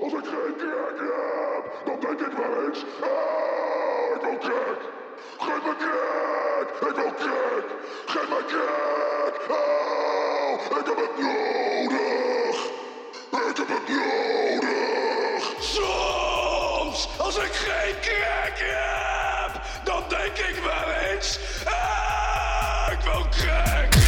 Als ik geen krek heb, dan denk ik wel eens. Ah, ik wil krek. Geef me krek. Ik wil krek. Geef me kek. Oh, ik heb het nodig. Ik heb het nodig. Soms, als ik geen krek heb, dan denk ik wel eens. Ah, ik wil krek.